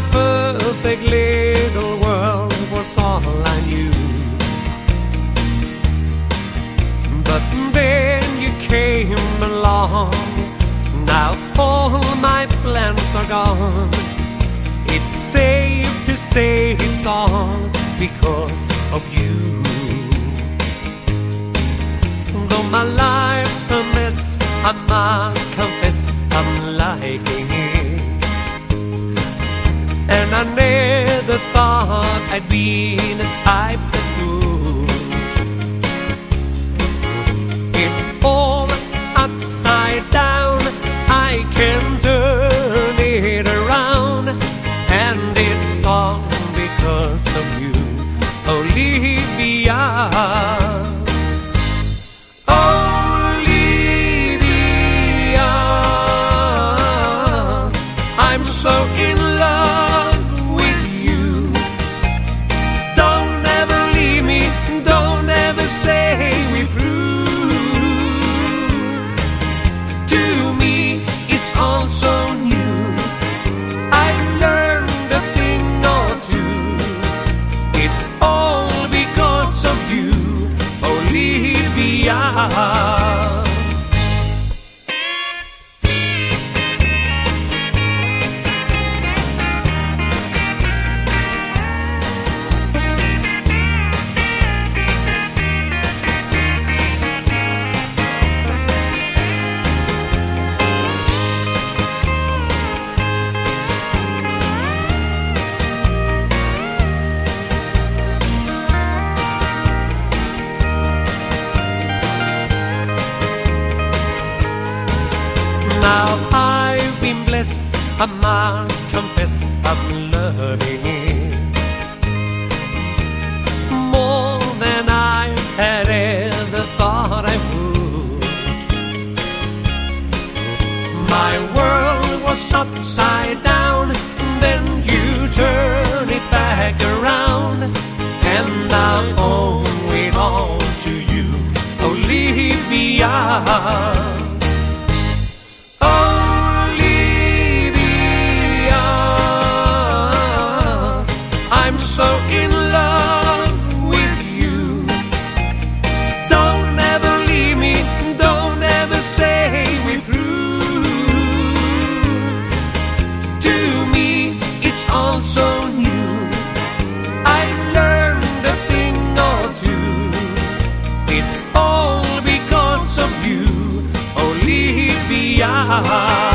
my perfect little world was all I knew. But then you came along. Now all my plans are gone. It's safe to say it's all because of you. Though my life's a mess, I must confess I'm liking it. And I never thought I'd be the type that would. It's all upside down, I can turn it around. And it's all because of you, Olivia. Olivia, I'm so in love Now I've been blessed, I must confess I'm loving it more than I had ever thought I would. My world was upside down, then you turn it back around, and I owe it all to you, oh, Olivia. yeah.